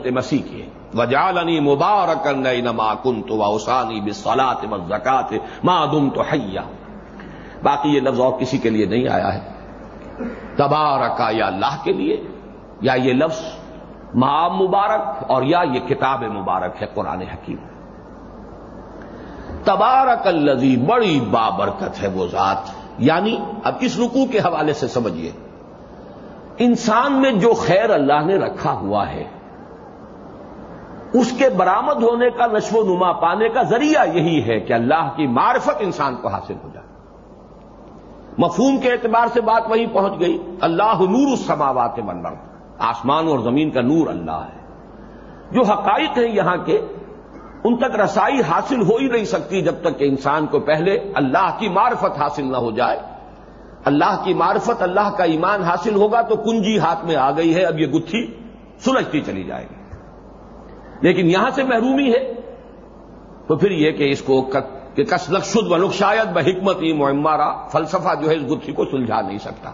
حضرت مسیح کی ہے۔ وجالنی مبارک نما کن تو اوسانی بسلات و زکات معدم تو حیا۔ باقی یہ لفظ اور کسی کے لیے نہیں آیا ہے۔ تبارکا یا اللہ کے لیے، یا یہ لفظ معام مبارک اور یا یہ کتاب مبارک ہے قرآن حکیم۔ تبارک الزی بڑی بابرکت ہے وہ ذات۔ یعنی اب اس رکوع کے حوالے سے سمجھیے انسان میں جو خیر اللہ نے رکھا ہوا ہے اس کے برامد ہونے کا نشو و نما پانے کا ذریعہ یہی ہے کہ اللہ کی معرفت انسان کو حاصل ہو جائے۔ مفہوم کے اعتبار سے بات وہیں پہنچ گئی، اللہ نور السماوات والارض۔ آسمان اور زمین کا نور اللہ ہے۔ جو حقائق ہیں یہاں کے، ان تک رسائی حاصل ہو ہی نہیں سکتی جب تک کہ انسان کو پہلے اللہ کی معرفت حاصل نہ ہو جائے۔ اللہ کی معرفت، اللہ کا ایمان حاصل ہوگا تو کنجی ہاتھ میں آ گئی ہے، اب یہ گتھی سلجھتی چلی جائے گی۔ لیکن یہاں سے محرومی ہے۔ تو پھر یہ کہ اس کو کہ کس شد و لک شاید بحکمت ای معمارہ فلسفہ جو ہے اس گتھی کو سلجھا نہیں سکتا۔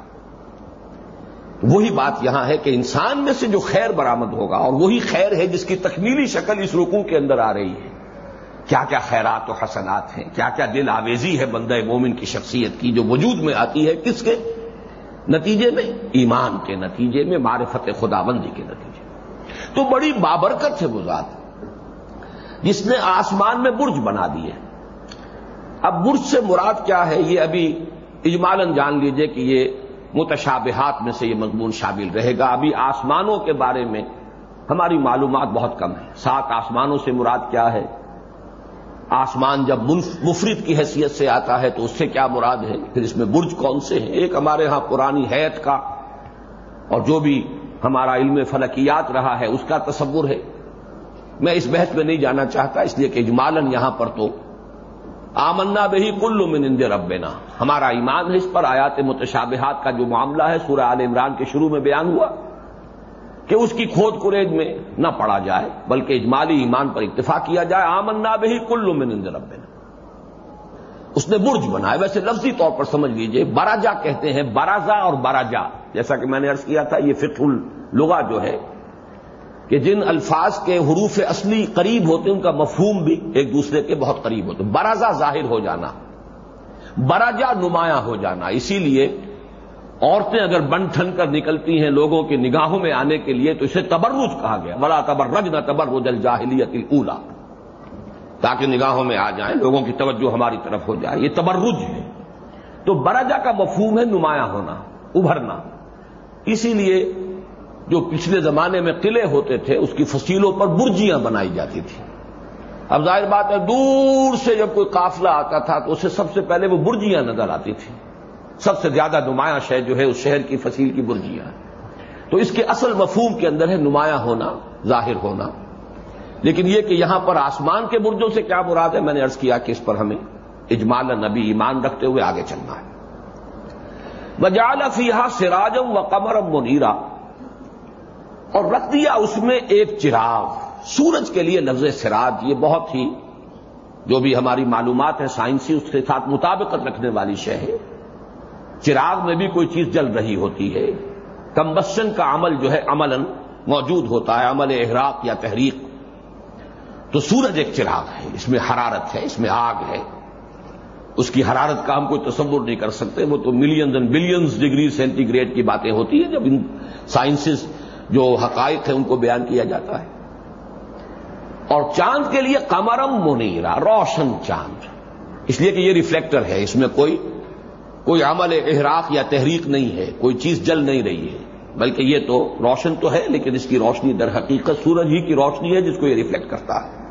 وہی بات یہاں ہے کہ انسان میں سے جو خیر برامد ہوگا اور وہی خیر ہے جس کی تکمیلی شکل اس رکوع کے اندر آ رہی ہے۔ کیا کیا خیرات و حسنات ہیں؟ کیا کیا دل آویزی ہے بندہ مومن کی شخصیت کی جو وجود میں آتی ہے؟ کس کے نتیجے میں؟ ایمان کے نتیجے میں، معرفت خدا بندی کے نتیجے میں۔ تو بڑی بابرکت ہے وہ ذات جس نے آسمان میں برج بنا دیے۔ اب برج سے مراد کیا ہے؟ یہ ابھی اجمالن جان لیجیے کہ یہ متشابہات میں سے یہ مضمون شامل رہے گا۔ ابھی آسمانوں کے بارے میں ہماری معلومات بہت کم ہیں۔ سات آسمانوں سے مراد کیا ہے؟ آسمان جب مفرد کی حیثیت سے آتا ہے تو اس سے کیا مراد ہے؟ پھر اس میں برج کون سے ہیں؟ ایک ہمارے ہاں پرانی حیت کا اور جو بھی ہمارا علم فلکیات رہا ہے، اس کا تصور ہے۔ میں اس بحث میں نہیں جانا چاہتا، اس لیے کہ اجمالن یہاں پر تو آمنا بہی کل من اند ربنا۔ ہمارا ایمان ہے اس پر، آیات متشابہات کا جو معاملہ ہے، سورہ عال عمران کے شروع میں بیان ہوا کہ اس کی کھود کریج میں نہ پڑا جائے، بلکہ اجمالی ایمان پر اتفاق کیا جائے۔ آمنا بہی کل من اند ربنا۔ اس نے برج بنایا ویسے لفظی طور پر سمجھ لیجیے باراجا کہتے ہیں بارازا اور باراجا جیسا کہ میں نے ارض کیا تھا، یہ فقہ اللغا جو ہے کہ جن الفاظ کے حروف اصلی قریب ہوتے ان کا مفہوم بھی ایک دوسرے کے بہت قریب ہوتے برازا ظاہر ہو جانا براجا نمایاں ہو جانا، اسی لیے عورتیں اگر بن ٹھن کر نکلتی ہیں لوگوں کی نگاہوں میں آنے کے لیے، تو اسے تبرج کہا گیا۔ بڑا تبرج نہ تبرج الجاہلیت اولا تاکہ نگاہوں میں آ جائیں، لوگوں کی توجہ ہماری طرف ہو جائے۔ یہ تبرج ہے۔ تو براجا کا مفہوم ہے نمایاں ہونا، ابھرنا۔ اسی لیے جو پچھلے زمانے میں قلعے ہوتے تھے، اس کی فصیلوں پر برجیاں بنائی جاتی تھیں۔ اب ظاہر بات ہے، دور سے جب کوئی قافلہ آتا تھا، تو اسے سب سے پہلے وہ برجیاں نظر آتی تھیں۔ سب سے زیادہ نمایاں شہر جو ہے، اس شہر کی فصیل کی برجیاں تو اس کے اصل مفہوم کے اندر ہے نمایاں ہونا، ظاہر ہونا۔ لیکن یہ کہ یہاں پر آسمان کے برجوں سے کیا مراد ہے، میں نے ارض کیا کہ اس پر ہمیں اجمال نبی ایمان رکھتے ہوئے آگے چلنا ہے۔ وجال فیحا سراجم و قمرم منیرا اور رکھ دیا اس میں ایک چراغ۔ سورج کے لیے لفظ سراج یہ بہت ہی جو بھی ہماری معلومات ہے سائنسی اس کے ساتھ مطابقت رکھنے والی شے ہے۔ چراغ میں بھی کوئی چیز جل رہی ہوتی ہے۔ کمبشن کا عمل جو ہے عمل موجود ہوتا ہے، عمل احراق یا تحریک تو سورج ایک چراغ ہے، اس میں حرارت ہے، اس میں آگ ہے۔ اس کی حرارت کا ہم کوئی تصور نہیں کر سکتے، وہ تو millions and billions degree centigrade کی باتیں ہوتی ہیں۔ جب ان سائنسز جو حقائق ہیں ان کو بیان کیا جاتا ہے۔ اور چاند کے لیے کمرم منیرا روشن چاند۔ اس لیے کہ یہ ریفلیکٹر ہے، اس میں کوئی کوئی عمل احراق یا تحریک نہیں ہے، کوئی چیز جل نہیں رہی ہے۔ بلکہ یہ تو روشن تو ہے، لیکن اس کی روشنی در حقیقت سورج ہی کی روشنی ہے، جس کو یہ ریفلیکٹ کرتا ہے۔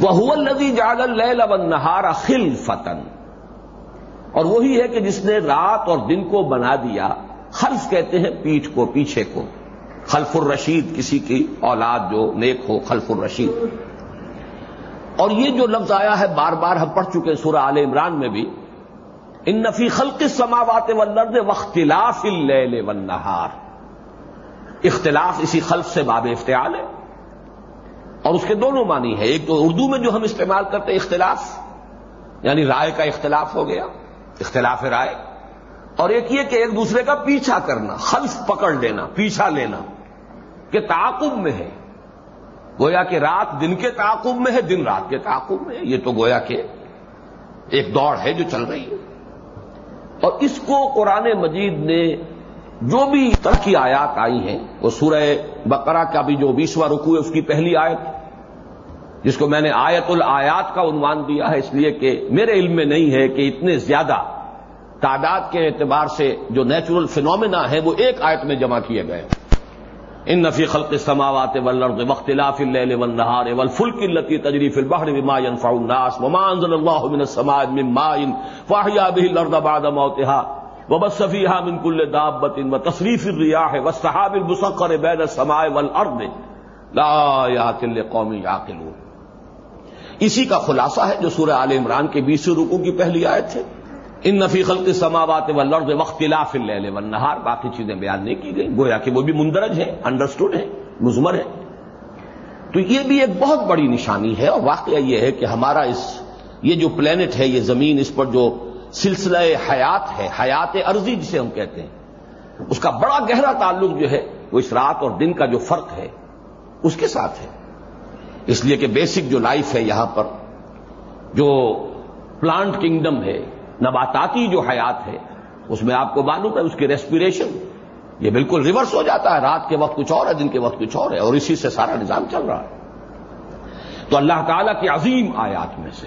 وہ ندی جاگل لبن نہارا خل فتن اور وہی ہے کہ جس نے رات اور دن کو بنا دیا خلف کہتے ہیں پیٹھ کو، پیچھے کو۔ خلف الرشید کسی کی اولاد جو نیک ہو، خلف الرشید۔ اور یہ جو لفظ آیا ہے، بار بار ہم پڑھ چکے سورہ عال عمران میں بھی۔ ان نفی خلق سماوات و وختلاف اللیل والنہار اختلاف اسی خلف سے باب افتعال ہے۔ اور اس کے دونوں معنی ہے ایک تو اردو میں جو ہم استعمال کرتے اختلاف یعنی رائے کا اختلاف ہو گیا، اختلاف رائے۔ اور ایک یہ کہ ایک دوسرے کا پیچھا کرنا، خلف پکڑ لینا، پیچھا لینا کے تعاقب میں ہے۔ گویا کہ رات دن کے تعاقب میں ہے، دن رات کے تعاقب میں ہے۔ یہ تو گویا کہ ایک دوڑ ہے جو چل رہی ہے۔ اور اس کو قرآن مجید نے جو بھی طرح کی آیات آئی ہیں، وہ سورہ بقرہ کا بھی جو بیسواں رکو ہے، اس کی پہلی آیت، جس کو میں نے آیت الآیات کا عنوان دیا ہے، اس لیے کہ میرے علم میں نہیں ہے کہ اتنے زیادہ تعداد کے اعتبار سے جو نیچرل فینومینا ہے وہ ایک آیت میں جمع کیے گئے ان نفی خلق سماوات والارض واختلاف الليل والنهار والفلك التي تجري في البحر بما ينفع الناس وما انزل الله من السماء من ماء فاحيا به الارض بعد موتها وبث فيها من كل دابة وتصريف الرياح والسحاب المسخر بين السماء والارض لا آيات لقوم يعقلون۔ اسی کا خلاصہ ہے جو سورہ آل عمران کے بیسویں رکو کی پہلی آیت ہے۔ ان نفی خلق سماوات و لرد وقت اللیل والنہار باقی چیزیں بیان نہیں کی گئی۔ گویا کہ وہ بھی مندرج ہیں انڈرسٹوڈ ہیں، مزمر ہے تو یہ بھی ایک بہت بڑی نشانی ہے اور واقعہ یہ ہے کہ ہمارا اس، یہ جو پلانٹ ہے، یہ زمین، اس پر جو سلسلہ حیات ہے، حیات ارضی جسے ہم کہتے ہیں، اس کا بڑا گہرا تعلق جو ہے، وہ اس رات اور دن کا جو فرق ہے، اس کے ساتھ ہے۔ اس لیے کہ بیسک جو لائف ہے یہاں پر، جو پلانٹ کنگڈم ہے نباتاتی جو حیات ہے، اس میں آپ کو معلوم ہے، اس کی ریسپریشن یہ بالکل ریورس ہو جاتا ہے۔ رات کے وقت کچھ اور ہے، دن کے وقت کچھ اور ہے اور اسی سے سارا نظام چل رہا ہے۔ تو اللہ تعالی کی عظیم آیات میں سے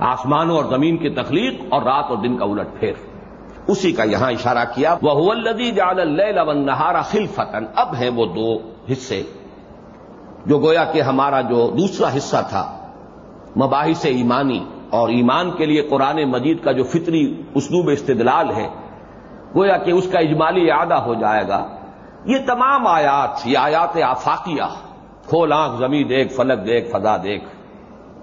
آسمانوں اور زمین کی تخلیق اور رات اور دن کا الٹ پھیر۔ اسی کا یہاں اشارہ کیا وہ الدی جال نہارا خلفتن اب ہیں وہ دو حصے جو گویا کہ ہمارا جو دوسرا حصہ تھا، مباحث ایمانی۔ اور ایمان کے لیے قرآن مجید کا جو فطری اسلوب استدلال ہے، گویا کہ اس کا اجمالی اعادہ ہو جائے گا۔ یہ تمام آیات، یہ آیات آفاقیہ۔ کھول آنکھ، زمین دیکھ، فلک دیکھ، فضا دیکھ۔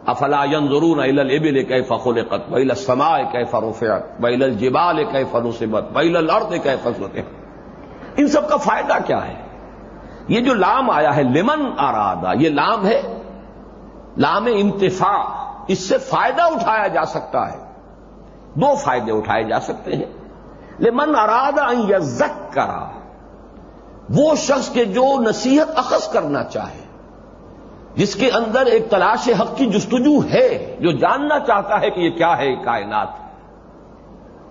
افلا ضرور ال ابل کہ فخل قط بیل سما کہ فروفت بیل الجبال کہ فروسبت بیل الرد کہ فضلت ان سب کا فائدہ کیا ہے؟ یہ جو لام آیا ہے، لمن ارادہ، یہ لام ہے لام انتفاع۔ اس سے فائدہ اٹھایا جا سکتا ہے۔ دو فائدے اٹھائے جا سکتے ہیں۔ لمن ارادہ یزک کرا وہ شخص کے جو نصیحت اخذ کرنا چاہے، جس کے اندر ایک تلاش حق کی جستجو ہے، جو جاننا چاہتا ہے کہ یہ کیا ہے کائنات۔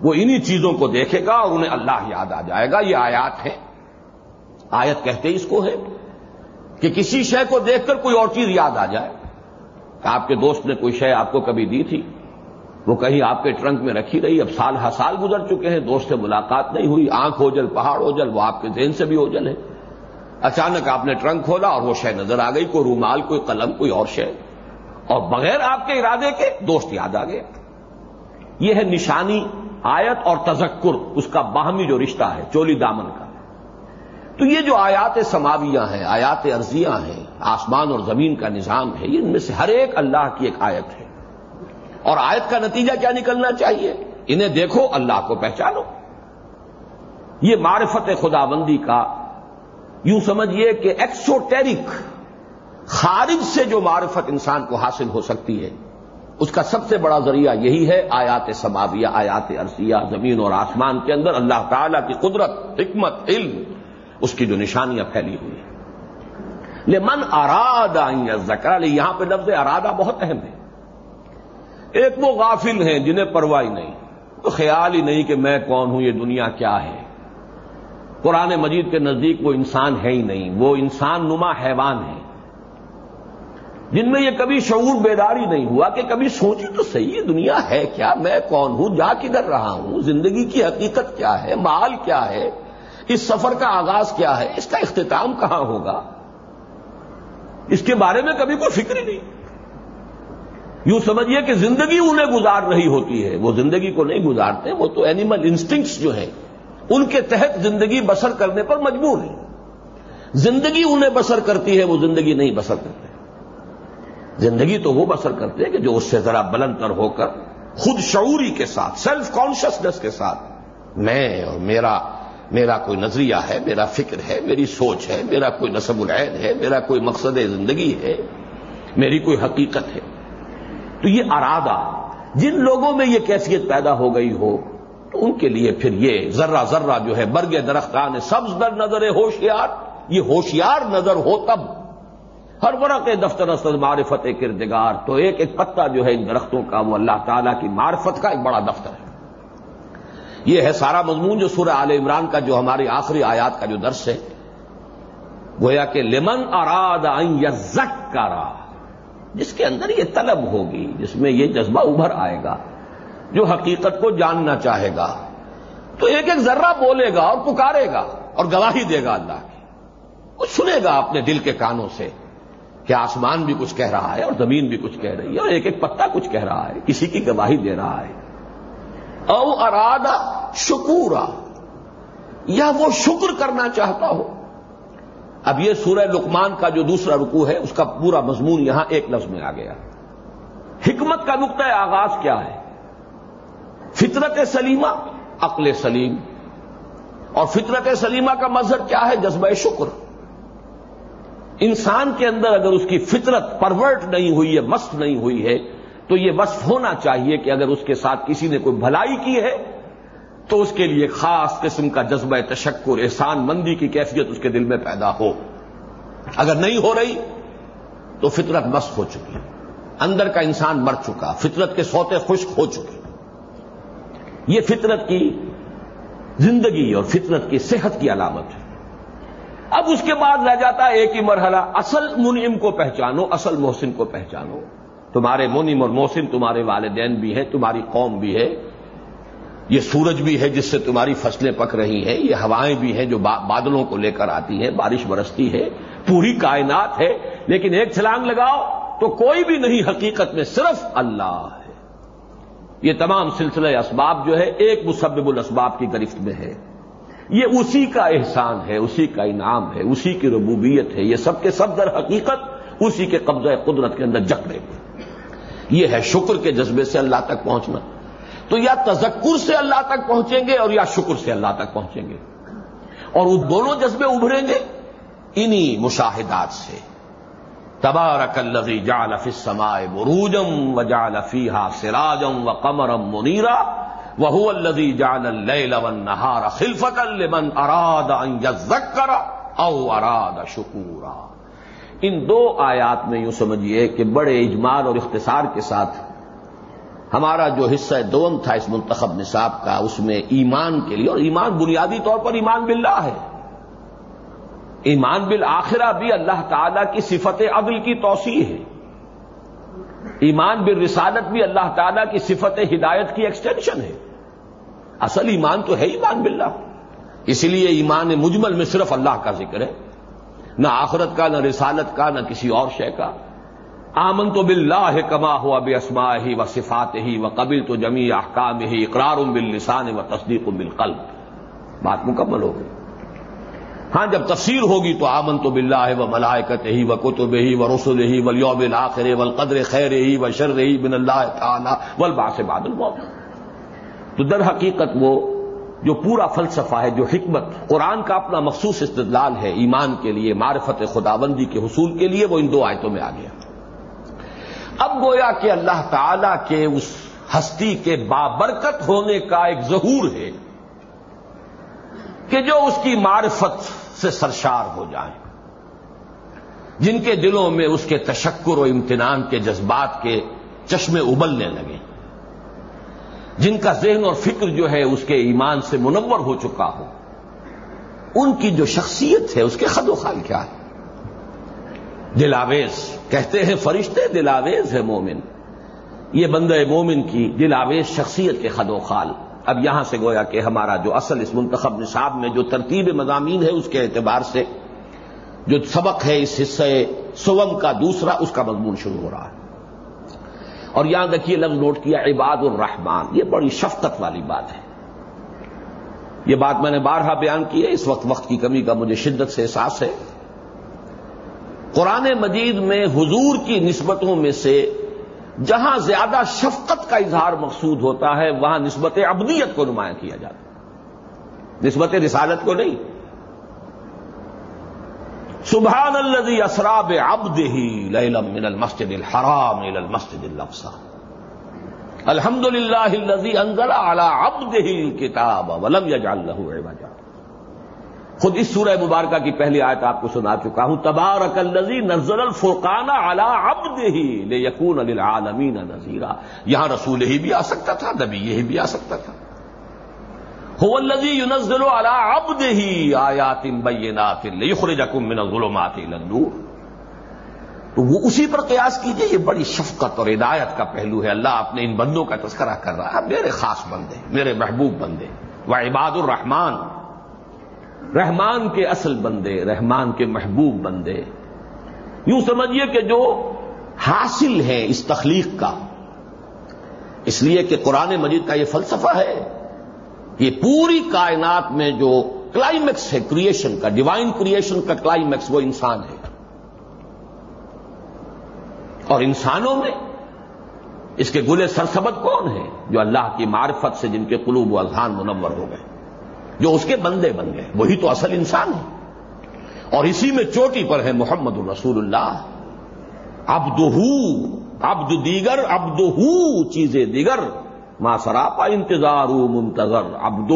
وہ انہی چیزوں کو دیکھے گا اور انہیں اللہ یاد آ جائے گا۔ یہ آیات ہے آیت کہتے اس کو ہے کہ کسی شے کو دیکھ کر کوئی اور چیز یاد آ جائے۔ آپ کے دوست نے کوئی شے آپ کو کبھی دی تھی؟ وہ کہیں آپ کے ٹرنک میں رکھی رہی اب سال ہر سال گزر چکے ہیں، دوست سے ملاقات نہیں ہوئی، آنکھ ہو جل پہاڑ ہو جل وہ آپ کے ذہن سے بھی ہو جل ہے اچانک آپ نے ٹرنک کھولا اور وہ شے نظر آ گئی، کوئی رومال، کوئی قلم، کوئی اور شے۔ اور بغیر آپ کے ارادے کے دوست یاد آ گیا یہ ہے نشانی، آیت اور تذکر، اس کا باہمی جو رشتہ ہے، چولی دامن کا۔ تو یہ جو آیات سماویاں ہیں، آیات ارضیاں ہیں، آسمان اور زمین کا نظام ہے ان میں سے ہر ایک اللہ کی ایک آیت ہے۔ اور آیت کا نتیجہ کیا نکلنا چاہیے؟ انہیں دیکھو، اللہ کو پہچانو۔ یہ معرفت خدا بندی کا یوں سمجھیے کہ ایکسوٹیرک خارج سے جو معرفت انسان کو حاصل ہو سکتی ہے، اس کا سب سے بڑا ذریعہ یہی ہے آیات سماویہ، آیات ارسیہ زمین اور آسمان کے اندر اللہ تعالی کی قدرت، حکمت، علم۔ اس کی جو نشانیاں پھیلی ہوئی ہیں۔ من ارادہ زکر یہاں پہ لفظ ارادہ بہت اہم ہے۔ ایک وہ غافل ہیں جنہیں پرواہی نہیں۔ تو خیال ہی نہیں کہ میں کون ہوں، یہ دنیا کیا ہے۔ قرآن مجید کے نزدیک وہ انسان ہے ہی نہیں، وہ انسان نما حیوان ہے۔ جن میں یہ کبھی شعور بیداری نہیں ہوا کہ کبھی سوچی تو صحیح، یہ دنیا ہے کیا، میں کون ہوں، جا کدھر رہا ہوں، زندگی کی حقیقت کیا ہے، مال کیا ہے۔ اس سفر کا آغاز کیا ہے؟ اس کا اختتام کہاں ہوگا؟ اس کے بارے میں کبھی کوئی فکر ہی نہیں۔ یوں سمجھیے کہ زندگی انہیں گزار رہی ہوتی ہے۔ وہ زندگی کو نہیں گزارتے، وہ تو اینیمل انسٹنکٹس جو ہیں، ان کے تحت زندگی بسر کرنے پر مجبور ہے زندگی انہیں بسر کرتی ہے، وہ زندگی نہیں بسر کرتے۔ زندگی تو وہ بسر کرتے ہیں کہ جو اس سے ذرا بلند تر ہو کر خود شعوری کے ساتھ سیلف کانشیسنیس کے ساتھ، میں اور میرا میرا کوئی نظریہ ہے، میرا فکر ہے، میری سوچ ہے، میرا کوئی نصب العین ہے، میرا کوئی مقصد زندگی ہے، میری کوئی حقیقت ہے۔ تو یہ ارادہ، جن لوگوں میں یہ کیفیت پیدا ہو گئی ہو، تو ان کے لیے پھر یہ ذرہ ذرہ جو ہے، برگ درختان، سبز در نظر ہوشیار، یہ ہوشیار نظر ہو تب۔ ہر ورق دفتر اصل معرفت کردگار۔ تو ایک ایک پتا جو ہے ان درختوں کا، وہ اللہ تعالیٰ کی معرفت کا ایک بڑا دفتر ہے۔ یہ ہے سارا مضمون جو سورہ عال عمران کا جو ہماری آخری آیات کا جو درس ہے۔ گویا کہ لمن اراد یزک کا جس کے اندر یہ طلب ہوگی، جس میں یہ جذبہ ابھر آئے گا، جو حقیقت کو جاننا چاہے گا، تو ایک ایک ذرہ بولے گا اور پکارے گا اور گواہی دے گا اللہ کی۔ وہ سنے گا اپنے دل کے کانوں سے کہ آسمان بھی کچھ کہہ رہا ہے اور زمین بھی کچھ کہہ رہی ہے اور ایک ایک پتا کچھ کہہ رہا ہے، کسی کی گواہی دے رہا ہے۔ او ارادہ شکورا یا وہ شکر کرنا چاہتا ہو۔ اب یہ سورہ لکمان کا جو دوسرا رکو ہے، اس کا پورا مضمون یہاں ایک لفظ میں آ گیا۔ حکمت کا نقطۂ آغاز کیا ہے؟ فطرت سلیمہ، عقل سلیم۔ اور فطرت سلیمہ کا مذہب کیا ہے؟ جذبہ شکر۔ انسان کے اندر اگر اس کی فطرت پرورٹ نہیں ہوئی ہے، مست نہیں ہوئی ہے، تو یہ وصف ہونا چاہیے کہ اگر اس کے ساتھ کسی نے کوئی بھلائی کی ہے تو اس کے لیے خاص قسم کا جذبہ تشکر، احسان مندی کی کیفیت اس کے دل میں پیدا ہو۔ اگر نہیں ہو رہی، تو فطرت مست ہو چکی۔ اندر کا انسان مر چکا، فطرت کے سوتے خشک ہو چکے۔ یہ فطرت کی زندگی اور فطرت کی صحت کی علامت ہے۔ اب اس کے بعد رہ جاتا ہے ایک ہی مرحلہ، اصل منعم کو پہچانو، اصل محسن کو پہچانو۔ تمہارے منعم اور محسن تمہارے والدین بھی ہیں، تمہاری قوم بھی ہے۔ یہ سورج بھی ہے جس سے تمہاری فصلیں پک رہی ہیں، یہ ہوائیں بھی ہیں جو بادلوں کو لے کر آتی ہیں، بارش برستی ہے، پوری کائنات ہے، لیکن ایک چھلانگ لگاؤ تو کوئی بھی نہیں، حقیقت میں صرف اللہ ہے۔ یہ تمام سلسلہ اسباب جو ہے، ایک مسبب الاسباب کی گرفت میں ہے۔ یہ اسی کا احسان ہے، اسی کا انعام ہے، اسی کی ربوبیت ہے۔ یہ سب کے سب در حقیقت اسی کے قبضہ قدرت کے اندر جک رہے یہ ہے شکر کے جذبے سے اللہ تک پہنچنا۔ تو یا تذکر سے اللہ تک پہنچیں گے اور یا شکر سے اللہ تک پہنچیں گے۔ اور وہ دونوں جذبے ابھریں گے انہی مشاہدات سے۔ تبارک الذی جعل فی السماء بروجم و جعل فیہا سراجم و قمرم منیرا وہ الزی جان النہار خلفت لمن اراد ان یذکر او اراد شکورا۔ ان دو آیات میں یوں سمجھیے کہ بڑے اجمال اور اختصار کے ساتھ ہمارا جو حصہ دوم تھا اس منتخب نصاب کا، اس میں ایمان کے لیے، اور ایمان بنیادی طور پر ایمان باللہ ہے۔ ایمان بالآخرہ بھی اللہ تعالی کی صفت عدل کی توسیع ہے۔ ایمان بالرسالت بھی اللہ تعالیٰ کی صفت ہدایت کی ایکسٹینشن ہے۔ اصل ایمان تو ہے ایمان باللہ۔ اسی لیے ایمان مجمل میں صرف اللہ کا ذکر ہے۔ نہ آخرت کا، نہ رسالت کا، نہ کسی اور شے کا۔ آمن تو بلّہ کما ہوا بے اسما ہی و صفات ہی و قبل تو جمی احکام ہی اقرار بل لسان و تصدیق بالقلب۔ بات مکمل ہو گئی۔ ہاں جب تفسیر ہوگی تو آمن تو بلّہ و ملائکت ہی و کتب ہی و رسول ہی و یوم الآخر و قدر خیر ہی و شر ہی بن اللہ تعالیٰ ولبا سے بادل تو در حقیقت وہ جو پورا فلسفہ ہے، جو حکمت، قرآن کا اپنا مخصوص استدلال ہے ایمان کے لیے، معرفت خداوندی کے حصول کے لیے، وہ ان دو آیتوں میں آ گیا اب گویا کہ اللہ تعالی کے اس ہستی کے بابرکت ہونے کا ایک ظہور ہے کہ جو اس کی معرفت سے سرشار ہو جائیں۔ جن کے دلوں میں اس کے تشکر و امتنان کے جذبات کے چشمے ابلنے لگے۔ جن کا ذہن اور فکر جو ہے اس کے ایمان سے منور ہو چکا ہو۔ ان کی جو شخصیت ہے اس کے خد و خال کیا ہے؟ دلاویز کہتے ہیں فرشتے دلاویز ہے مومن۔ یہ بندہ مومن کی دلاویز شخصیت کے خد و خال۔ اب یہاں سے گویا کہ ہمارا جو اصل اس منتخب نصاب میں جو ترتیب مضامین ہے اس کے اعتبار سے جو سبق ہے اس حصے سوم کا دوسرا اس کا مضمون شروع ہو رہا ہے۔ اور یہاں دیکھیے لفظ نوٹ کیا، عباد الرحمان یہ بڑی شفقت والی بات ہے۔ یہ بات میں نے بارہا بیان کی ہے، اس وقت وقت کی کمی کا مجھے شدت سے احساس ہے۔ قرآن مجید میں حضور کی نسبتوں میں سے جہاں زیادہ شفقت کا اظہار مقصود ہوتا ہے، وہاں نسبت ابدیت کو نمایاں کیا جاتا ہے۔ نسبت رسالت کو نہیں۔ سبحان الذي اسرا بعبده ليلا من المسجد الحرام الى المسجد الاقصى الحمد لله الذي انزل على عبده الكتاب ولم يجعل له عوجا۔ خود اس سورہ مبارکہ کی پہلی آیت آپ کو سنا چکا ہوں، تبارک الزی نزل الفرقان علی عبد ہی لے یقون للعالمین نذیرا۔ یہاں رسول ہی بھی آ سکتا تھا، نبی یہی بھی آ سکتا تھا۔ هو الذی ينزل علی عبده آیات بینات لیخرجکم من الظلمات الى النور۔ تو وہ اسی پر قیاس کیجیے، یہ بڑی شفقت اور ہدایت کا پہلو ہے۔ اللہ اپنے ان بندوں کا تذکرہ کر رہا ہے۔ میرے خاص بندے، میرے محبوب بندے۔ وہ عباد الرحمان رحمان کے اصل بندے، رحمان کے محبوب بندے۔ یوں سمجھیے کہ جو حاصل ہے اس تخلیق کا، اس لیے کہ قرآن مجید کا یہ فلسفہ ہے۔ یہ پوری کائنات میں جو کلائمیکس ہے کریشن کا ڈیوائن کریشن کا کلائمیکس وہ انسان ہے۔ اور انسانوں میں اس کے گلے سرسبت کون ہیں؟ جو اللہ کی معرفت سے جن کے قلوب و اذہان منور ہو گئے۔ جو اس کے بندے بن گئے۔ وہی تو اصل انسان ہے۔ اور اسی میں چوٹی پر ہے محمد الرسول اللہ۔ ابد عبد دیگر ابد چیزیں دیگر۔ ماں سراپا انتظار منتظر۔ ابد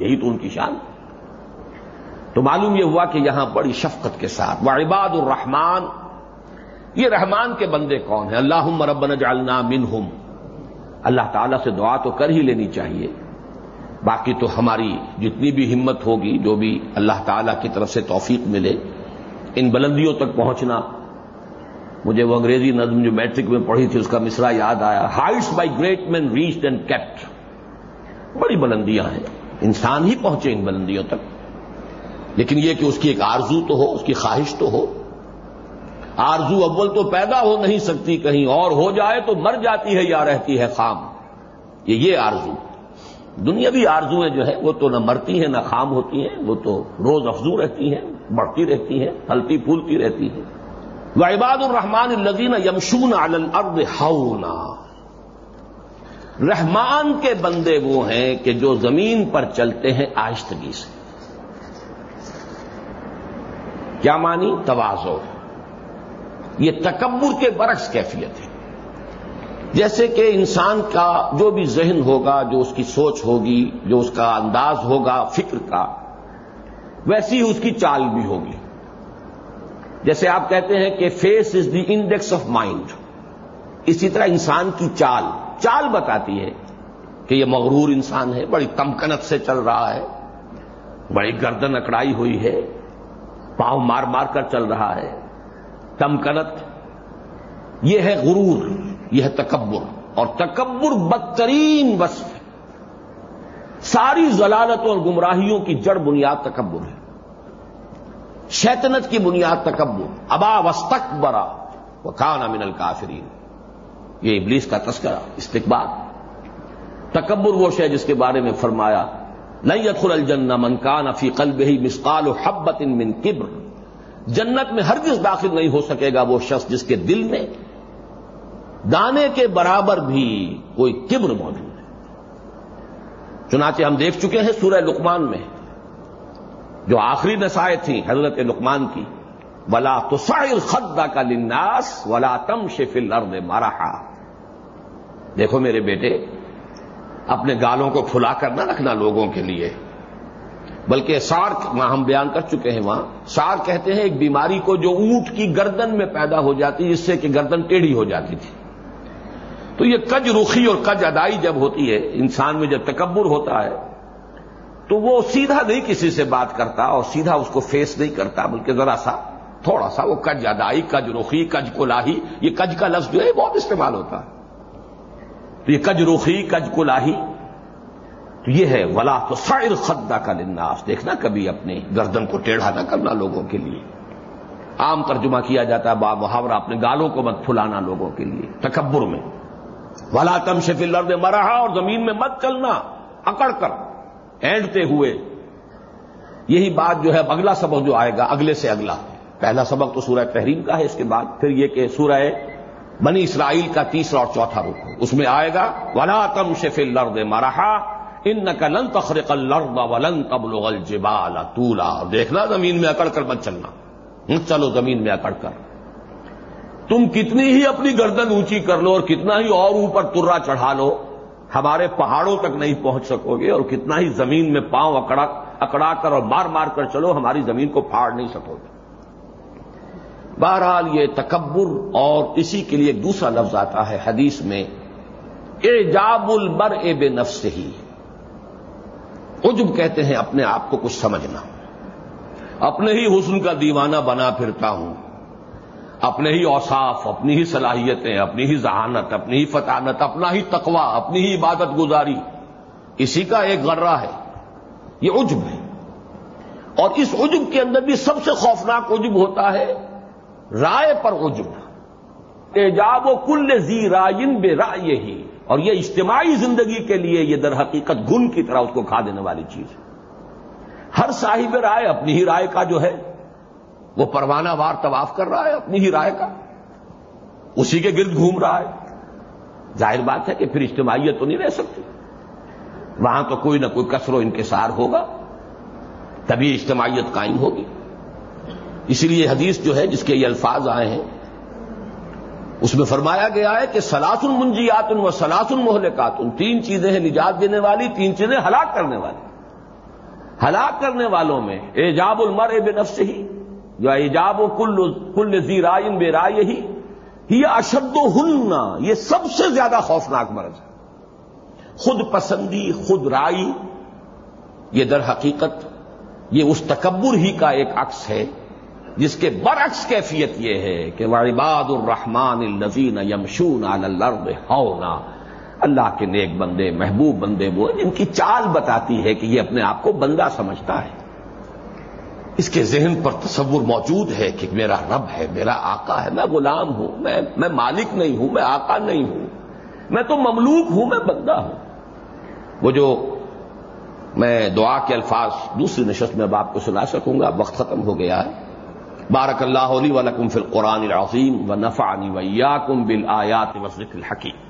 یہی تو ان کی شان۔ تو معلوم یہ ہوا کہ یہاں بڑی شفقت کے ساتھ۔ وہ عباد الرحمان یہ رحمان کے بندے کون ہیں؟ اللہ ربنا جعلنا منہم۔ اللہ تعالیٰ سے دعا تو کر ہی لینی چاہیے۔ باقی تو ہماری جتنی بھی ہمت ہوگی، جو بھی اللہ تعالیٰ کی طرف سے توفیق ملے، ان بلندیوں تک پہنچنا۔ مجھے وہ انگریزی نظم جو میٹرک میں پڑھی تھی، اس کا مصرا یاد آیا۔ Heights by great men reached and kept بڑی بلندیاں ہیں۔ انسان ہی پہنچے ان بلندیوں تک۔ لیکن یہ کہ اس کی ایک آرزو تو ہو، اس کی خواہش تو ہو۔ آرزو اول تو پیدا ہو نہیں سکتی، کہیں اور ہو جائے تو مر جاتی ہے یا رہتی ہے خام۔ یہ یہ آرزو۔ دنیا بھی آرزویں جو ہے وہ تو نہ مرتی ہیں، نہ خام ہوتی ہیں، وہ تو روز افزو رہتی ہیں، بڑھتی رہتی ہیں پھلتی پھولتی رہتی ہیں۔ وعباد الرحمان الزین یمشون الارض ہونا رحمان کے بندے وہ ہیں کہ جو زمین پر چلتے ہیں آہستگی سے۔ کیا مانی؟ توازو۔ یہ تکبر کے برعکس کیفیت ہے۔ جیسے کہ انسان کا جو بھی ذہن ہوگا، جو اس کی سوچ ہوگی، جو اس کا انداز ہوگا، فکر کا، ویسی اس کی چال بھی ہوگی۔ جیسے آپ کہتے ہیں کہ face is the index of mind اسی طرح انسان کی چال۔ چال بتاتی ہے کہ یہ مغرور انسان ہے، بڑی تمکنت سے چل رہا ہے، بڑی گردن اکڑائی ہوئی ہے، پاؤں مار مار کر چل رہا ہے۔ تمکنت یہ ہے غرور۔ یہ ہے تکبر اور تکبر بدترین وصف ہے۔ ساری ضلالتوں اور گمراہیوں کی جڑ بنیاد تکبر ہے۔ شیطنت کی بنیاد تکبر۔ ابا وسطک برا وہ کان امن الکافرین۔ یہ ابلیس کا تذکرہ، استقبال۔ تکبر وہ شے جس کے بارے میں فرمایا نہیں یدخل الجنہ من کان فی قلب ہی مسقال و حبت ان من کبر۔ جنت میں ہرگز داخل نہیں ہو سکے گا وہ شخص جس کے دل میں دانے کے برابر بھی کوئی کبر موجود ہے۔ چنانچہ ہم دیکھ چکے ہیں سورہ لقمان میں، جو آخری نسائیں تھیں حضرت لقمان کی۔ ولا تو خدا کا لناس ولا تم شفل ارد مارا دیکھو میرے بیٹے، اپنے گالوں کو کھلا کر نہ رکھنا لوگوں کے لیے۔ بلکہ سار، وہاں ہم بیان کر چکے ہیں وہاں، سار کہتے ہیں ایک بیماری کو جو اونٹ کی گردن میں پیدا ہو جاتی، جس سے کہ گردن ٹیڑھی ہو جاتی تھی۔ تو یہ کج رخی اور کج ادائی جب ہوتی ہے، انسان میں جب تکبر ہوتا ہے، تو وہ سیدھا نہیں کسی سے بات کرتا اور سیدھا اس کو فیس نہیں کرتا، بلکہ ذرا سا، تھوڑا سا وہ کج ادائی کج رخی کج کولاہی یہ کج کا لفظ جو ہے بہت استعمال ہوتا ہے۔ تو یہ کج رخی کج کولاہی تو یہ ہے، ولا تو سائر خدا کا لناس دیکھنا کبھی اپنی گردن کو ٹیڑھا نہ کرنا لوگوں کے لیے۔ عام ترجمہ کیا جاتا ہے با محاورہ، اپنے گالوں کو مت پھلانا لوگوں کے لیے، تکبر میں۔ ولا تم شف لرد مرا اور زمین میں مت چلنا، اکڑ کر اینڈتے ہوئے۔ یہی بات جو ہے اگلا سبق جو آئے گا، اگلے سے اگلا۔ پہلا سبق تو سورہ تحریم کا ہے، اس کے بعد پھر یہ کہ سورہ بنی اسرائیل کا تیسرا اور چوتھا رخ اس میں آئے گا، ولا تم شف لرد مرحا ان کا لن تخرق الارض ولن تبلغ الجبال طولا۔ دیکھنا زمین میں اکڑ کر مت چلنا۔ چلو زمین میں اکڑ کر۔ تم کتنی ہی اپنی گردن اونچی کر لو اور کتنا ہی اور اوپر ترا چڑھا لو، ہمارے پہاڑوں تک نہیں پہنچ سکو گے اور کتنا ہی زمین میں پاؤں اکڑا اکڑا کر اور مار مار کر چلو، ہماری زمین کو پھاڑ نہیں سکو گے۔ بہرحال یہ تکبر اور اسی کے لیے دوسرا لفظ آتا ہے حدیث میں ایجاب البر اے بے نفس ہی عجب کہتے ہیں اپنے آپ کو کچھ سمجھنا۔ اپنے ہی حسن کا دیوانہ بنا پھرتا ہوں۔ اپنے ہی اوصاف، اپنی ہی صلاحیتیں، اپنی ہی ذہانت، اپنی ہی فطانت اپنا ہی تقوا اپنی ہی عبادت گزاری۔ اسی کا ایک غرہ ہے۔ یہ عجب ہے۔ اور اس عجب کے اندر بھی سب سے خوفناک عجب ہوتا ہے رائے پر عجب۔ ایجاب و کل زی رائن بے رائے ہی اور یہ اجتماعی زندگی کے لیے یہ در حقیقت گن کی طرح اس کو کھا دینے والی چیز ہے۔ ہر صاحب رائے اپنی ہی رائے کا جو ہے وہ پروانہ وار طواف کر رہا ہے اپنی ہی رائے کا۔ اسی کے گرد گھوم رہا ہے۔ ظاہر بات ہے کہ پھر اجتماعیت تو نہیں رہ سکتی۔ وہاں تو کوئی نہ کوئی کثر و انکسار ہوگا۔ تبھی اجتماعیت قائم ہوگی۔ اسی لیے حدیث جو ہے جس کے یہ الفاظ آئے ہیں، اس میں فرمایا گیا ہے کہ سلاسن منجیات و سلاسن محلکاتن تین چیزیں ہیں نجات دینے والی، تین چیزیں ہلاک کرنے والی۔ ہلاک کرنے والوں میں ایجاب المر بے نفس ہی جو ایجاب و کل کل زی رائن بے رائے ہی یہ اشد و ہننا یہ سب سے زیادہ خوفناک مرض ہے۔ خود پسندی، خود رائی، یہ در حقیقت یہ اس تکبر ہی کا ایک عکس ہے، جس کے برعکس کیفیت یہ ہے کہ وعباد الرحمان النزین یمشون الارض ہونا اللہ کے نیک بندے، محبوب بندے، وہ جن کی چال بتاتی ہے کہ یہ اپنے آپ کو بندہ سمجھتا ہے۔ اس کے ذہن پر تصور موجود ہے کہ میرا رب ہے، میرا آقا ہے، میں غلام ہوں، میں میں مالک نہیں ہوں، میں آقا نہیں ہوں، میں تو مملوک ہوں، میں بندہ ہوں۔ وہ جو میں دعا کے الفاظ دوسری نشست میں اب آپ کو سنا سکوں گا، وقت ختم ہو گیا ہے۔ بارک اللہ علی ولکم فی القرآن العظیم و نفعنی ویاکم بالآیات و ذکر الحکیم۔